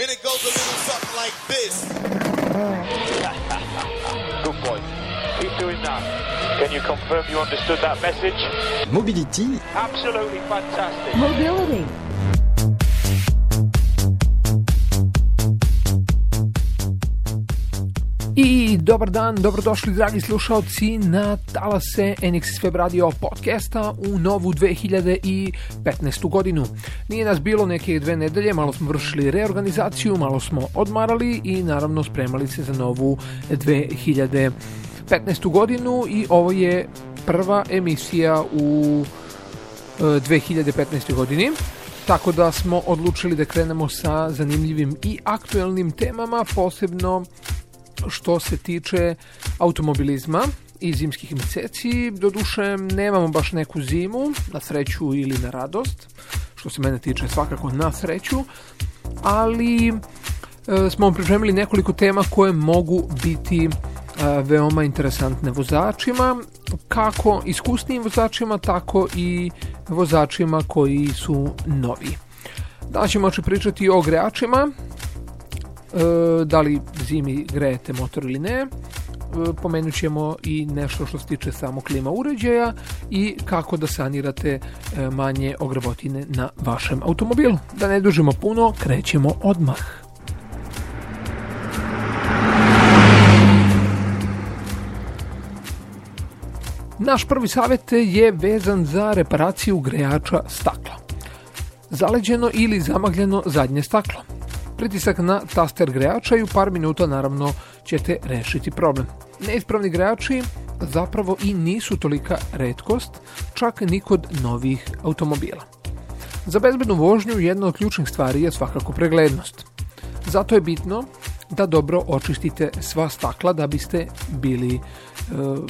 And it goes a little something like this. Good boy. Keep doing that. Can you confirm you understood that message? Mobility Absolutely fantastic. Mobility. Dobar dan, dobrodošli dragi slušalci na talase NXS Web Radio podcasta u novu 2015. godinu. Nije nas bilo neke dve nedelje, malo smo vršili reorganizaciju, malo smo odmarali i naravno spremali se za novu 2015. godinu i ovo je prva emisija u e, 2015. godini. Tako da smo odlučili da krenemo sa zanimljivim i aktuelnim temama, posebno što se tiče automobilizma i zimskih mjeseci. Doduše, nemamo baš neku zimu, na sreću ili na radost, što se mene tiče svakako na sreću, ali e, smo pripremili nekoliko tema koje mogu biti e, veoma interesantne vozačima, kako iskusnijim vozačima, tako i vozačima koji su novi. Danas ćemo znači pričati o grejačima, da li zimi grejete motor ili ne. E, Pomenut ćemo i nešto što se tiče samo klima uređaja i kako da sanirate e, manje ogrebotine na vašem automobilu. Da ne dužimo puno, krećemo odmah. Naš prvi savjet je vezan za reparaciju grejača stakla. Zaleđeno ili zamagljeno zadnje staklo. Pritisak na taster grejača i u par minuta naravno ćete rešiti problem. Neispravni grejači zapravo i nisu tolika redkost, čak ni kod novih automobila. Za bezbednu vožnju jedna od ključnih stvari je svakako preglednost. Zato je bitno da dobro očistite sva stakla da biste bili e,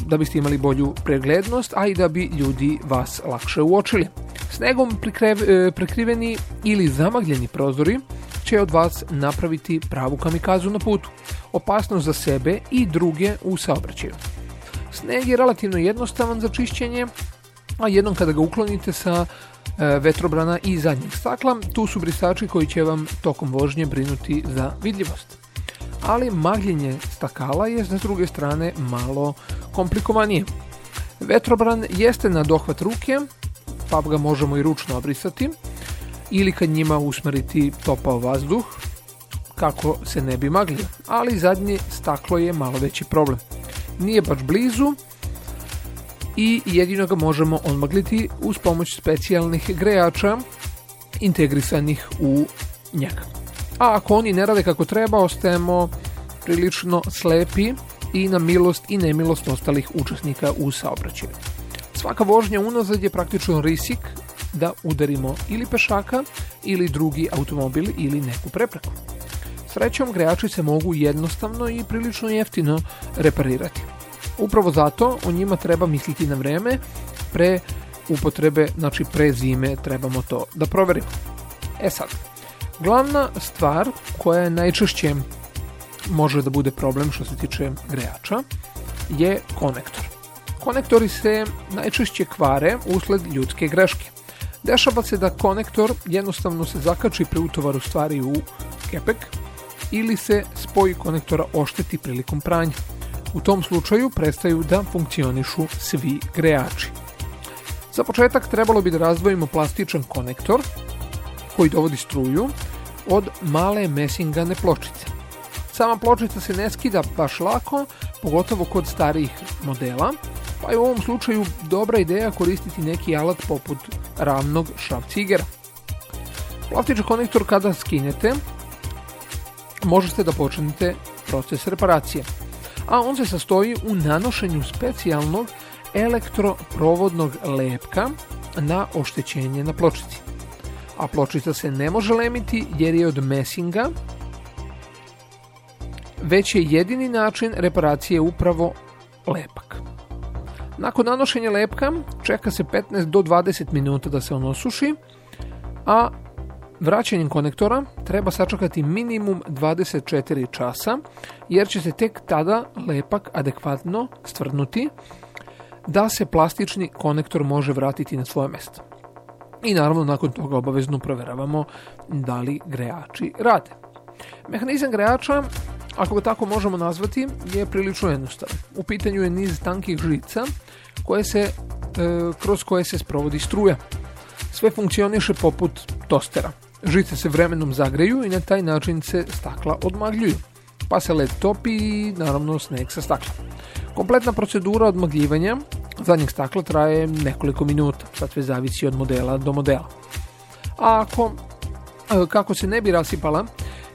da biste imali bolju preglednost, a i da bi ljudi vas lakše uočili. Snegom prikrev- e, prekriveni ili zamagljeni prozori će od vas napraviti pravu kamikazu na putu. Opasnost za sebe i druge u saobraćaju. Sneg je relativno jednostavan za čišćenje, a jednom kada ga uklonite sa e, vetrobrana i zadnjeg stakla, tu su brisači koji će vam tokom vožnje brinuti za vidljivost. Ali magljenje stakala je s druge strane malo komplikovanije. Vetrobran jeste na dohvat ruke, pa ga možemo i ručno obrisati, ili kad njima usmeriti topao vazduh, kako se ne bi maglio, ali zadnje staklo je malo veći problem. Nije baš blizu i jedino ga možemo odmagliti uz pomoć specijalnih grejača integrisanih u njega. A ako oni ne rade kako treba, ostajemo prilično slepi i na milost i nemilost ostalih učesnika u saobraćaju. Svaka vožnja unazad je praktično risik da udarimo ili pešaka ili drugi automobil ili neku prepreku. Srećom grejači se mogu jednostavno i prilično jeftino reparirati. Upravo zato o njima treba misliti na vreme, pre upotrebe, znači pre zime trebamo to da proverimo. E sad, glavna stvar koja je najčešće može da bude problem što se tiče grejača je konektor. Konektori se najčešće kvare usled ljudske greške. Dešava se da konektor jednostavno se zakači pri utovaru stvari u kepek ili se spoj konektora ošteti prilikom pranja. U tom slučaju prestaju da funkcionišu svi grejači. Za početak trebalo bi da razdvojimo plastičan konektor koji dovodi struju od male mesingane pločice. Sama pločica se ne skida baš lako, pogotovo kod starijih modela, pa je u ovom slučaju dobra ideja koristiti neki alat poput ravnog šrafcigera. Plastičan konektor kada skinete, možete da počnete proces reparacije, a on se sastoji u nanošenju specijalnog elektroprovodnog lepka na oštećenje na pločici. A pločica se ne može lemiti jer je od mesinga, već je jedini način reparacije upravo lepak. Nakon nanošenja lepka čeka se 15 do 20 minuta da se on osuši, a vraćanjem konektora treba sačekati minimum 24 časa jer će se tek tada lepak adekvatno stvrdnuti da se plastični konektor može vratiti na svoje mesto. I naravno nakon toga obavezno proveravamo da li grejači rade. Mehanizam grejača, ako ga tako možemo nazvati, je prilično jednostavan. U pitanju je niz tankih žica koje se, e, kroz koje se sprovodi struja. Sve funkcioniše poput tostera. Žice se vremenom zagreju i na taj način se stakla odmagljuju. Pa se led topi i naravno sneg sa stakla. Kompletna procedura odmagljivanja zadnjeg stakla traje nekoliko minuta, sad sve zavisi od modela do modela. A ako, e, kako se ne bi rasipala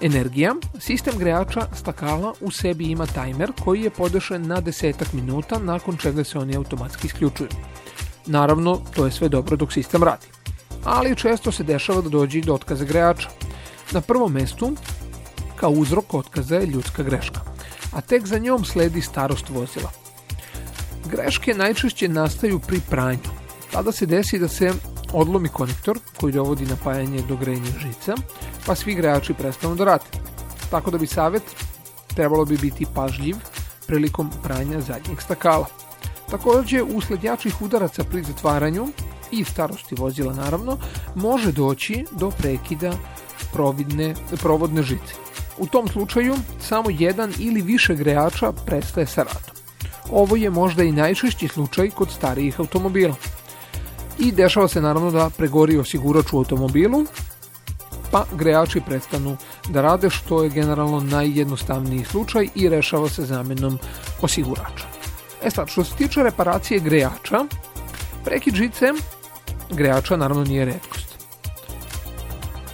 energija, sistem grejača stakala u sebi ima tajmer koji je podešen na desetak minuta nakon čega se oni automatski isključuju. Naravno, to je sve dobro dok sistem radi. Ali često se dešava da dođe i do otkaza grejača. Na prvom mestu, kao uzrok otkaza je ljudska greška, a tek za njom sledi starost vozila. Greške najčešće nastaju pri pranju. Tada se desi da se odlomi konektor koji dovodi napajanje do grejnih žica, pa svi grejači prestanu da rade. Tako da bi savjet trebalo bi biti pažljiv prilikom pranja zadnjeg stakala. Također, usled jačih udaraca pri zatvaranju i starosti vozila naravno, može doći do prekida providne, provodne žice. U tom slučaju samo jedan ili više grejača prestaje sa radom. Ovo je možda i najčešći slučaj kod starijih automobila. I dešava se naravno da pregori osigurač u automobilu, pa grejači prestanu da rade što je generalno najjednostavniji slučaj i rešava se zamenom osigurača. E sad, što se tiče reparacije grejača, prekid žice grejača naravno nije redkost.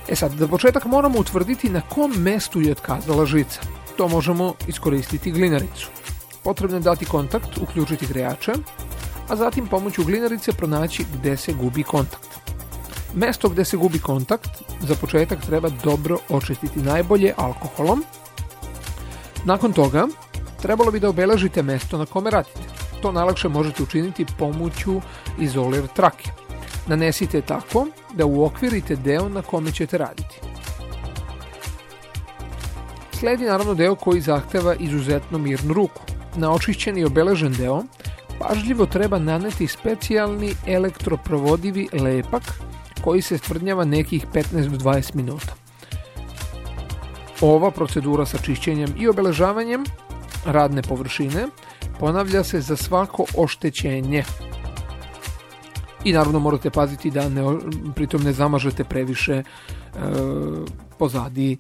E sad, za početak moramo utvrditi na kom mestu je otkazala žica. To možemo iskoristiti glinaricu. Potrebno je dati kontakt, uključiti grejače, a zatim pomoću glinarice pronaći gde se gubi kontakt. Mesto gde se gubi kontakt za početak treba dobro očistiti najbolje alkoholom. Nakon toga trebalo bi da obeležite mesto na kome radite. To najlakše možete učiniti pomoću izolir trake. Nanesite tako da uokvirite deo na kome ćete raditi. Sledi naravno deo koji zahteva izuzetno mirnu ruku. Na očišćeni i obeležen deo pažljivo treba naneti specijalni elektroprovodivi lepak koji se stvrdnjava nekih 15 do 20 minuta. Ova procedura sa čišćenjem i obeležavanjem radne površine ponavlja se za svako oštećenje. I naravno morate paziti da ne, pritom ne zamažete previše e, pozadi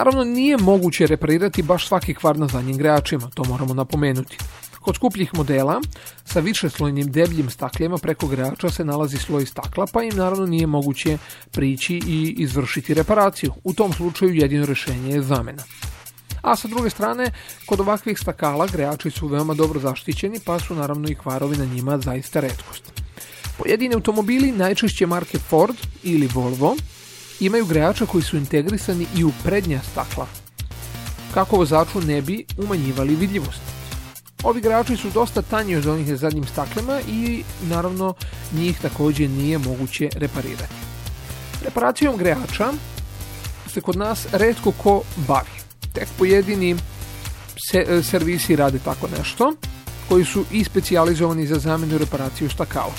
Naravno nije moguće reparirati baš svaki kvar na zadnjim grejačima, to moramo napomenuti. Kod skupljih modela sa višeslojnim debljim stakljima preko grejača se nalazi sloj stakla, pa im naravno nije moguće prići i izvršiti reparaciju. U tom slučaju jedino rješenje je zamena. A sa druge strane, kod ovakvih stakala grejači su veoma dobro zaštićeni, pa su naravno i kvarovi na njima zaista redkost. Pojedini automobili, najčešće marke Ford ili Volvo, imaju grejača koji su integrisani i u prednja stakla, kako vozaču ne bi umanjivali vidljivost. Ovi grejači su dosta tanji od onih na zadnjim staklima i naravno njih također nije moguće reparirati. Reparacijom grejača se kod nas redko ko bavi. Tek pojedini se, servisi rade tako nešto, koji su i specijalizovani za zamjenu i reparaciju stakala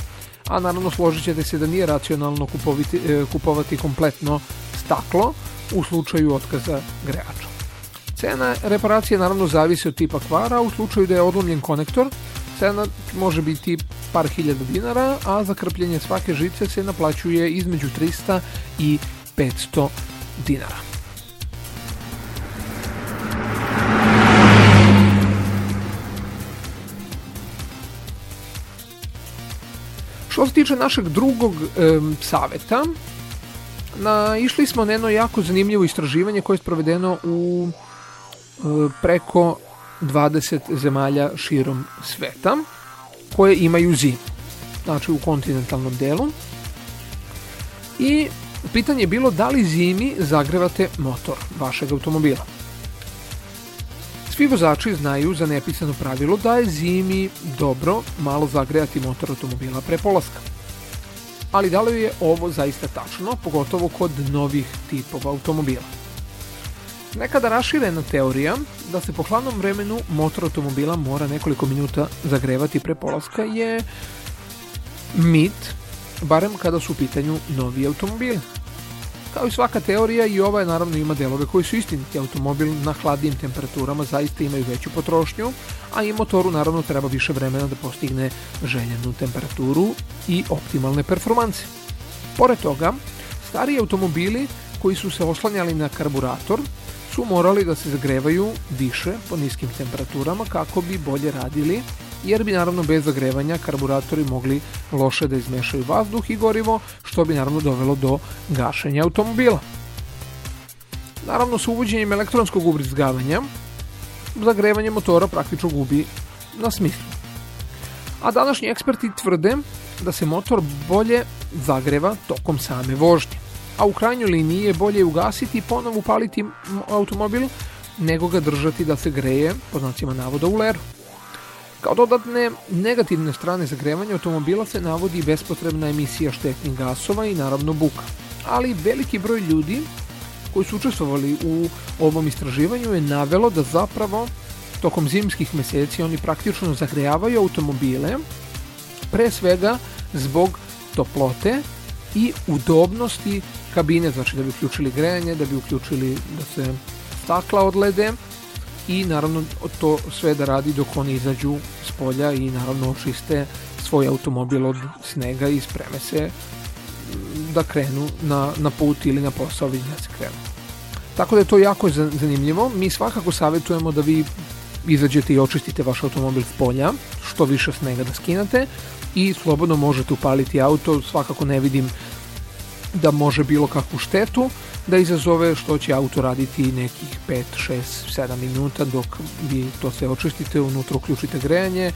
a naravno složit ćete se da nije racionalno kupoviti, e, kupovati kompletno staklo u slučaju otkaza grejača. Cena reparacije naravno zavisi od tipa kvara, u slučaju da je odlomljen konektor, cena može biti par hiljada dinara, a za krpljenje svake žice se naplaćuje između 300 i 500 dinara. Što se tiče našeg drugog e, saveta, na, išli smo na jedno jako zanimljivo istraživanje koje je sprovedeno u e, preko 20 zemalja širom sveta koje imaju zim, znači u kontinentalnom delu. I pitanje je bilo da li zimi zagrevate motor vašeg automobila. Svi vozači znaju za nepisano pravilo da je zimi dobro malo zagrejati motor automobila pre polaska. Ali da li je ovo zaista tačno, pogotovo kod novih tipova automobila? Nekada raširena teorija da se po hladnom vremenu motor automobila mora nekoliko minuta zagrevati pre polaska je mit, barem kada su u pitanju novi automobili. Kao i svaka teorija i ova je naravno ima delove koji su istiniti. Automobil na hladnim temperaturama zaista imaju veću potrošnju, a i motoru naravno treba više vremena da postigne željenu temperaturu i optimalne performanse. Pored toga, stariji automobili koji su se oslanjali na karburator su morali da se zagrevaju više po niskim temperaturama kako bi bolje radili jer bi naravno bez zagrevanja karburatori mogli loše da izmešaju vazduh i gorivo, što bi naravno dovelo do gašenja automobila. Naravno, s uvođenjem elektronskog ubrizgavanja, zagrevanje motora praktično gubi na smislu. A današnji eksperti tvrde da se motor bolje zagreva tokom same vožnje. A u krajnjoj liniji je bolje ugasiti i ponovo upaliti automobil nego ga držati da se greje, po znacima navoda, u leru. Kao dodatne negativne strane zagrevanja automobila se navodi bespotrebna emisija štetnih gasova i naravno buka. Ali veliki broj ljudi koji su učestvovali u ovom istraživanju je navelo da zapravo tokom zimskih meseci oni praktično zagrejavaju automobile pre svega zbog toplote i udobnosti kabine, znači da bi uključili grejanje, da bi uključili da se stakla odlede i naravno to sve da radi dok oni izađu s polja i naravno očiste svoj automobil od snega i spreme se mm, da krenu na, na put ili na posao već da se krenu. Tako da je to jako zanimljivo. Mi svakako savjetujemo da vi izađete i očistite vaš automobil s polja, što više snega da skinate i slobodno možete upaliti auto, svakako ne vidim da može bilo kakvu štetu da izazove što će auto raditi nekih 5, 6, 7 minuta dok vi to sve očistite, unutra uključite grejanje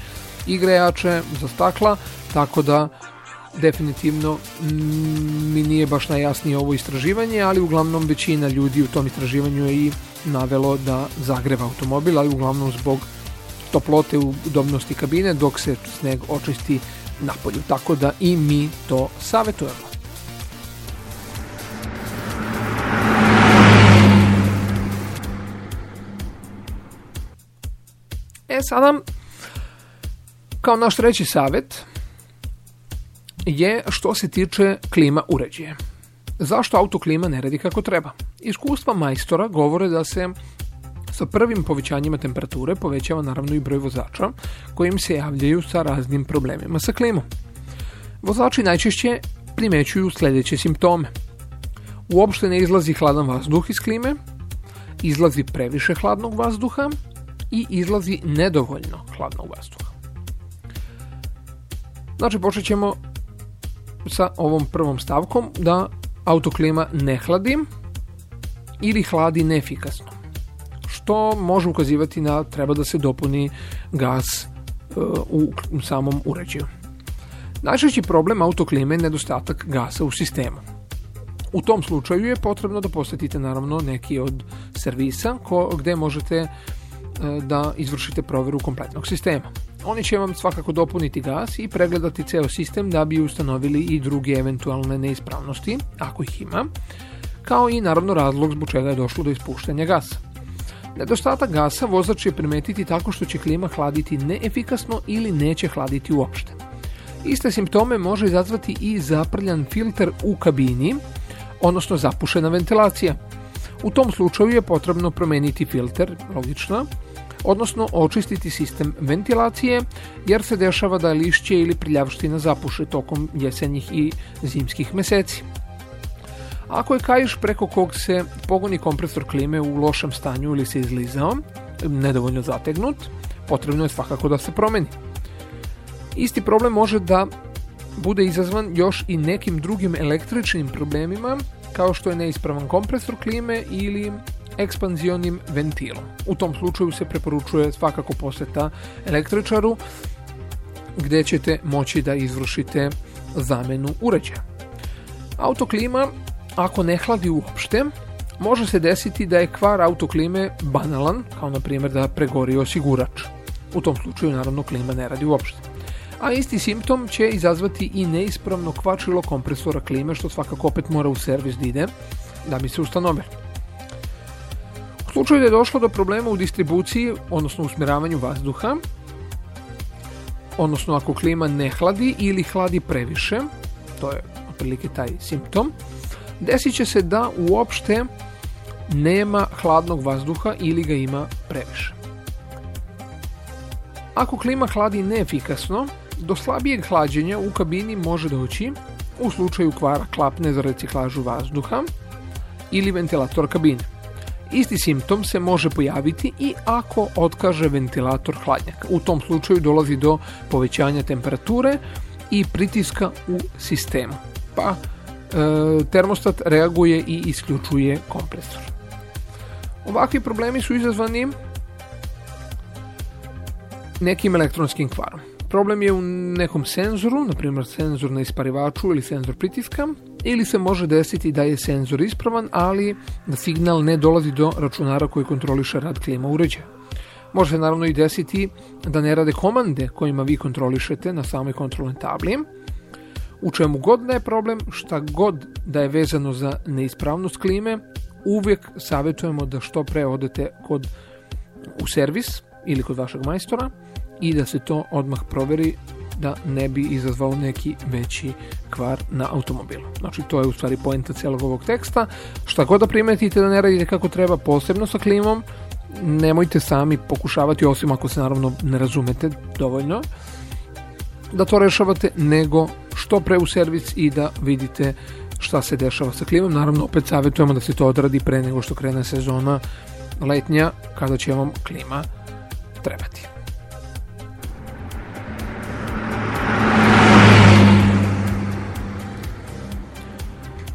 i grejače za stakla, tako da definitivno mi nije baš najjasnije ovo istraživanje, ali uglavnom većina ljudi u tom istraživanju je i navelo da zagreva automobil, ali uglavnom zbog toplote u udobnosti kabine dok se sneg očisti napolju, tako da i mi to savjetujemo. Sada, kao naš treći savjet je što se tiče klima uređaja. Zašto auto klima ne radi kako treba? Iskustva majstora govore da se sa prvim povećanjima temperature povećava naravno i broj vozača kojim se javljaju sa raznim problemima sa klimom. Vozači najčešće primećuju sljedeće simptome. Uopšte ne izlazi hladan vazduh iz klime, izlazi previše hladnog vazduha, i izlazi nedovoljno hladnog vazduha. Znači počet ćemo sa ovom prvom stavkom da autoklima ne hladi ili hladi neefikasno. Što može ukazivati na treba da se dopuni gas e, u samom uređaju. Najčešći problem autoklime je nedostatak gasa u sistemu. U tom slučaju je potrebno da posjetite naravno neki od servisa gde možete da izvršite provjeru kompletnog sistema. Oni će vam svakako dopuniti gas i pregledati ceo sistem da bi ustanovili i druge eventualne neispravnosti, ako ih ima, kao i naravno razlog zbog čega je došlo do ispuštanja gasa. Nedostatak gasa vozač će primetiti tako što će klima hladiti neefikasno ili neće hladiti uopšte. Iste simptome može izazvati i zaprljan filter u kabini, odnosno zapušena ventilacija. U tom slučaju je potrebno promeniti filter, logično, odnosno očistiti sistem ventilacije, jer se dešava da lišće ili priljavština zapuše tokom jesenjih i zimskih meseci. Ako je kajiš preko kog se pogoni kompresor klime u lošem stanju ili se izlizao, nedovoljno zategnut, potrebno je svakako da se promeni. Isti problem može da bude izazvan još i nekim drugim električnim problemima, kao što je neispravan kompresor klime ili ekspanzionim ventilom. U tom slučaju se preporučuje svakako posjeta električaru gdje ćete moći da izvršite zamenu uređaja. Autoklima, ako ne hladi uopšte, može se desiti da je kvar autoklime banalan, kao na primjer da pregori osigurač. U tom slučaju naravno klima ne radi uopšte. A isti simptom će izazvati i neispravno kvačilo kompresora klime što svakako opet mora u servis da ide da bi se ustanovilo slučaju da je došlo do problema u distribuciji, odnosno usmjeravanju vazduha, odnosno ako klima ne hladi ili hladi previše, to je otprilike taj simptom, desit će se da uopšte nema hladnog vazduha ili ga ima previše. Ako klima hladi neefikasno, do slabijeg hlađenja u kabini može doći u slučaju kvara klapne za reciklažu vazduha ili ventilator kabine. Isti simptom se može pojaviti i ako otkaže ventilator hladnjaka. U tom slučaju dolazi do povećanja temperature i pritiska u sistemu. Pa e, termostat reaguje i isključuje kompresor. Ovakvi problemi su izazvani nekim elektronskim kvarom. Problem je u nekom senzoru, na primjer senzor na isparivaču ili senzor pritiska, ili se može desiti da je senzor ispravan, ali da signal ne dolazi do računara koji kontroliše rad klima uređaja. Može se naravno i desiti da ne rade komande kojima vi kontrolišete na samoj kontrolnoj tabli. U čemu god da je problem, šta god da je vezano za neispravnost klime, uvijek savjetujemo da što pre odete kod u servis ili kod vašeg majstora i da se to odmah proveri da ne bi izazvao neki veći kvar na automobilu. Znači to je u stvari poenta cijelog ovog teksta. Šta god da primetite da ne radite kako treba posebno sa klimom, nemojte sami pokušavati, osim ako se naravno ne razumete dovoljno, da to rešavate, nego što pre u servis i da vidite šta se dešava sa klimom. Naravno, opet savjetujemo da se to odradi pre nego što krene sezona letnja, kada će vam klima trebati.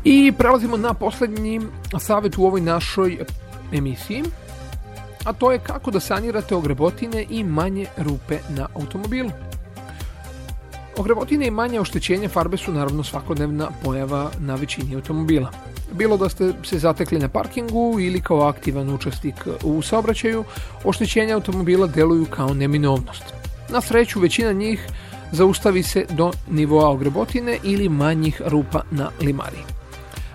I prelazimo na posljednji savjet u ovoj našoj emisiji, a to je kako da sanirate ogrebotine i manje rupe na automobilu. Ogrebotine i manje oštećenja farbe su naravno svakodnevna pojava na većini automobila. Bilo da ste se zatekli na parkingu ili kao aktivan učesnik u saobraćaju, oštećenja automobila deluju kao neminovnost. Na sreću većina njih zaustavi se do nivoa ogrebotine ili manjih rupa na limari.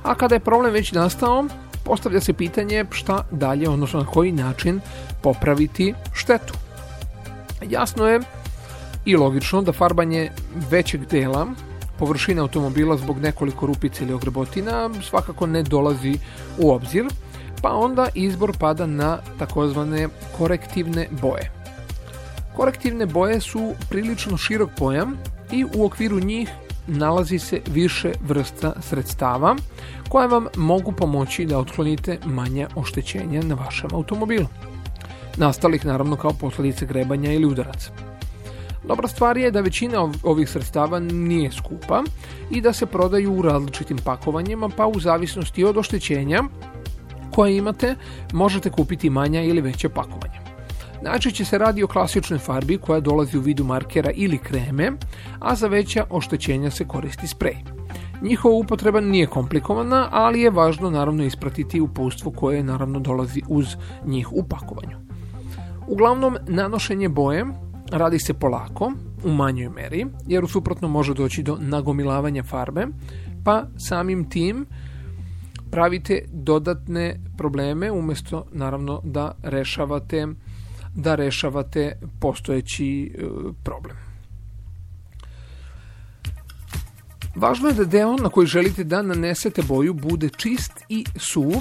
A kada je problem već nastao, postavlja se pitanje šta dalje, odnosno na koji način popraviti štetu. Jasno je i logično da farbanje većeg dela površine automobila zbog nekoliko rupica ili ogrebotina svakako ne dolazi u obzir, pa onda izbor pada na takozvane korektivne boje. Korektivne boje su prilično širok pojam i u okviru njih nalazi se više vrsta sredstava koje vam mogu pomoći da otklonite manje oštećenja na vašem automobilu. Nastalih naravno kao posljedice grebanja ili udaraca. Dobra stvar je da većina ovih sredstava nije skupa i da se prodaju u različitim pakovanjima pa u zavisnosti od oštećenja koje imate možete kupiti manja ili veće pakovanja. Najčešće se radi o klasičnoj farbi koja dolazi u vidu markera ili kreme, a za veća oštećenja se koristi sprej. Njihova upotreba nije komplikovana, ali je važno naravno ispratiti uputstvo koje naravno dolazi uz njih u pakovanju. Uglavnom, nanošenje boje radi se polako, u manjoj meri, jer u suprotno može doći do nagomilavanja farbe, pa samim tim pravite dodatne probleme umjesto naravno da rešavate da rešavate postojeći e, problem. Važno je da deo na koji želite da nanesete boju bude čist i suv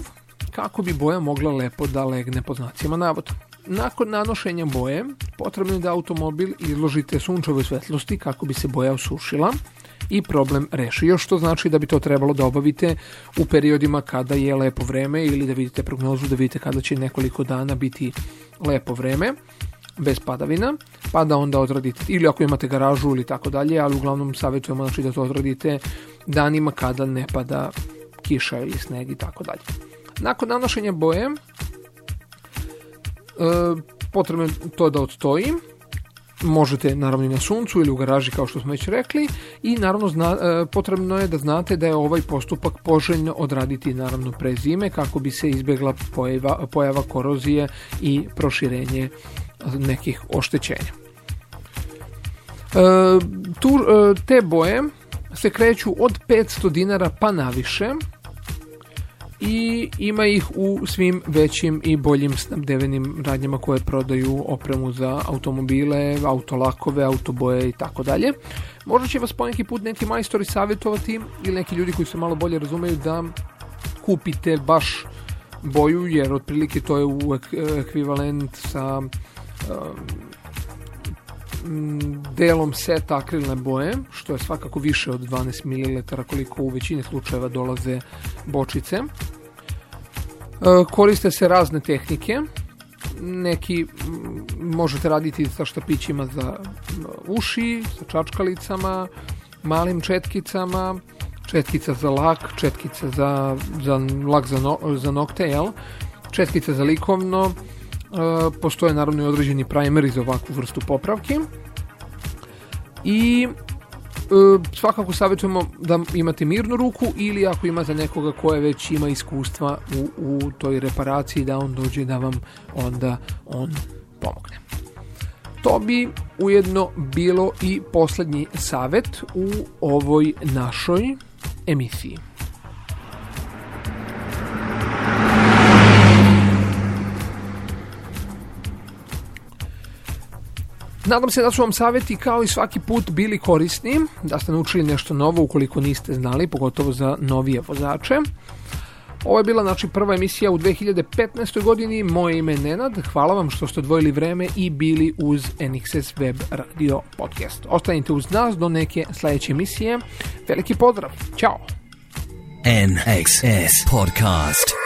kako bi boja mogla lepo da legne pod znacima navoda. Nakon nanošenja boje potrebno je da automobil izložite sunčevoj svetlosti kako bi se boja osušila i problem reši. Još to znači da bi to trebalo da obavite u periodima kada je lepo vreme ili da vidite prognozu da vidite kada će nekoliko dana biti lepo vreme bez padavina, pa da onda odradite, ili ako imate garažu ili tako dalje, ali uglavnom savjetujemo znači da to odradite danima kada ne pada kiša ili sneg i tako dalje. Nakon nanošenja boje, e, potrebno je to da odstoji, možete naravno i na suncu ili u garaži kao što smo već rekli i naravno zna, e, potrebno je da znate da je ovaj postupak poželjno odraditi naravno pre zime kako bi se izbjegla pojava, pojava korozije i proširenje nekih oštećenja. E, tu, e, te boje se kreću od 500 dinara pa naviše i ima ih u svim većim i boljim snabdevenim radnjama koje prodaju opremu za automobile, autolakove, autoboje i tako dalje. Možda će vas poneki put neki majstori savjetovati ili neki ljudi koji se malo bolje razumeju da kupite baš boju jer otprilike to je u ekvivalent sa delom seta akrilne boje, što je svakako više od 12 ml koliko u većini slučajeva dolaze bočice. E, koriste se razne tehnike, neki možete raditi sa štapićima za uši, sa čačkalicama, malim četkicama, četkica za lak, četkica za, za lak za, no, za nokte, jel? četkica za likovno, E, postoje naravno i određeni primeri za ovakvu vrstu popravke. I svakako savjetujemo da imate mirnu ruku ili ako ima za nekoga koje već ima iskustva u, u toj reparaciji da on dođe da vam onda on pomogne. To bi ujedno bilo i posljednji savjet u ovoj našoj emisiji. Nadam se da su vam savjeti kao i svaki put bili korisni, da ste naučili nešto novo ukoliko niste znali, pogotovo za novije vozače. Ovo je bila znači prva emisija u 2015. godini, moje ime je Nenad, hvala vam što ste odvojili vreme i bili uz NXS Web Radio Podcast. Ostanite uz nas do neke sljedeće emisije, veliki pozdrav, ćao! NXS Podcast